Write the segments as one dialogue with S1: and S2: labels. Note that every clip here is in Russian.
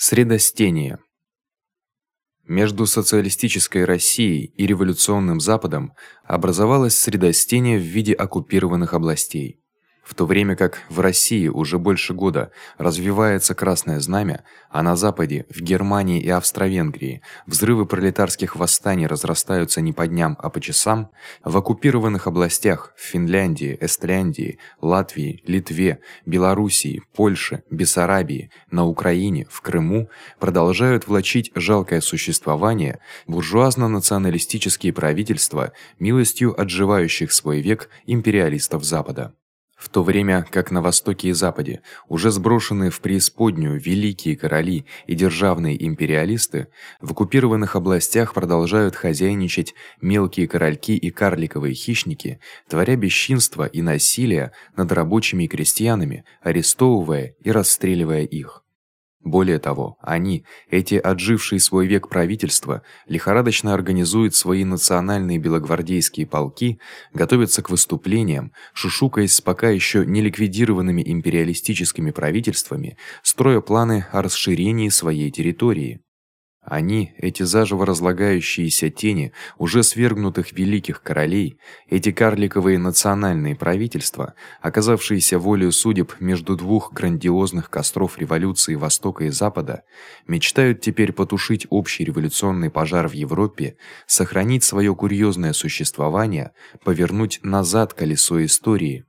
S1: Средостение. Между социалистической Россией и революционным Западом образовалось средостение в виде оккупированных областей. В то время как в России уже больше года развивается красное знамя, а на западе, в Германии и Австро-Венгрии, взрывы пролетарских восстаний разрастаются не по дням, а по часам, в оккупированных областях в Финляндии, Эстляндии, Латвии, Литве, Белоруссии, Польше, Бессарабии, на Украине, в Крыму продолжают влачить жалкое существование буржуазно-националистические правительства, милостью отживающих свой век империалистов Запада. В то время как на востоке и западе уже сброшенные в преисподнюю великие короли и державные империалисты, в оккупированных областях продолжают хозяйничать мелкие корольки и карликовые хищники, творя бесчинство и насилие над рабочими и крестьянами, арестовывая и расстреливая их. Более того, они, эти отжившие свой век правительства, лихорадочно организуют свои национальные белогвардейские полки, готовятся к выступлениям, шушукаясь с пока ещё не ликвидированными империалистическими правительствами, строя планы о расширении своей территории. Они, эти заживо разлагающиеся тени уже свергнутых великих королей, эти карликовые национальные правительства, оказавшиеся волею судеб между двух грандиозных костров революции Востока и Запада, мечтают теперь потушить общий революционный пожар в Европе, сохранить своё курьезное существование, повернуть назад колесо истории.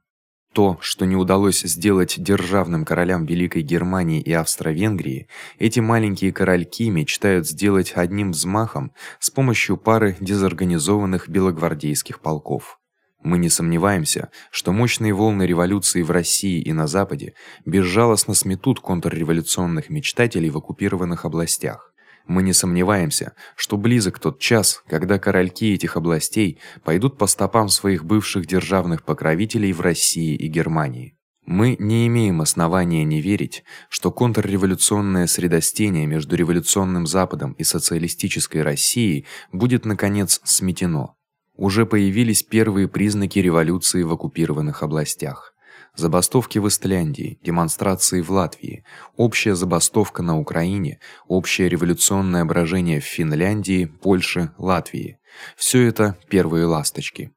S1: То, что не удалось сделать державным королям Великой Германии и Австро-Венгрии, эти маленькие корольки мечтают сделать одним взмахом с помощью пары дезорганизованных белогвардейских полков. Мы не сомневаемся, что мощные волны революции в России и на западе безжалостно сметут контрреволюционных мечтателей в оккупированных областях. Мы не сомневаемся, что близок тот час, когда корольки этих областей пойдут по стопам своих бывших державных покровителей в России и Германии. Мы не имеем основания не верить, что контрреволюционное средостение между революционным Западом и социалистической Россией будет наконец сметено. Уже появились первые признаки революции в оккупированных областях забастовки в Исляндии, демонстрации в Латвии, общая забастовка на Украине, общее революционное брожение в Финляндии, Польше, Латвии. Всё это первые ласточки.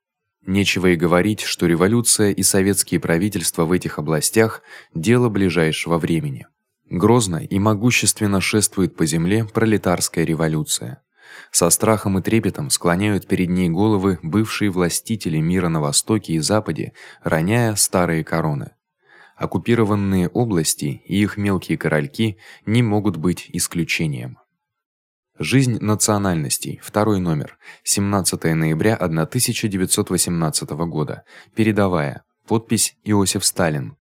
S1: Нечего и говорить, что революция и советские правительства в этих областях дело ближайшего времени. Грозно и могущественно шествует по земле пролетарская революция. Со страхом и трепетом склоняют перед ней головы бывшие властители мира на востоке и западе, роняя старые короны. Оккупированные области и их мелкие корольки не могут быть исключением. Жизнь национальностей. Второй номер. 17 ноября 1918 года. Передовая. Подпись Иосиф Сталин.